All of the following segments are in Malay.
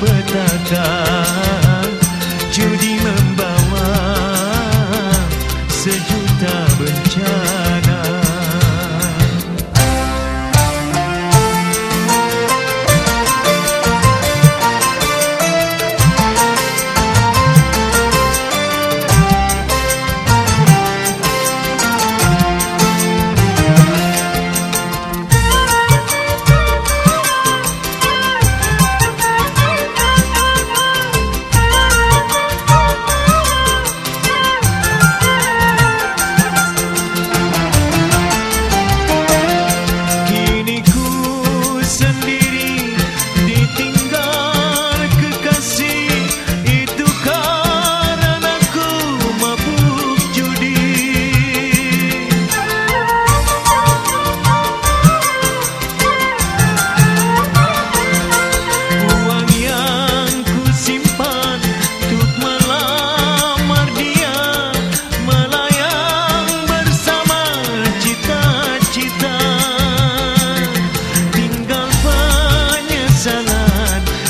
petaka Judi membawa sejuta bencana.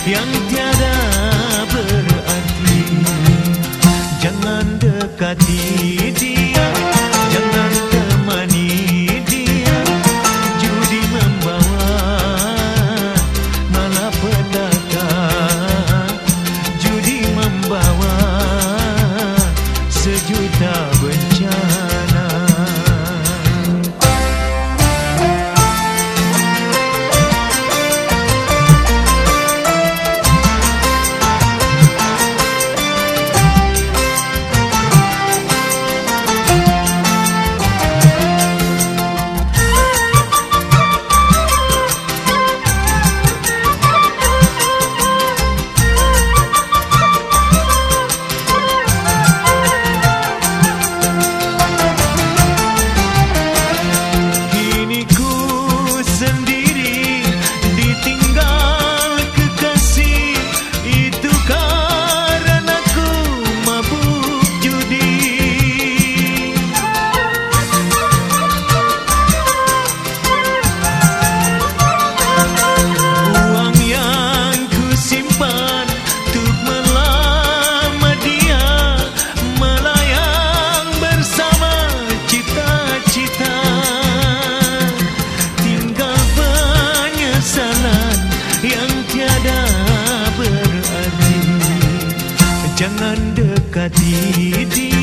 yang tiada berarti jangan dekati नदी दी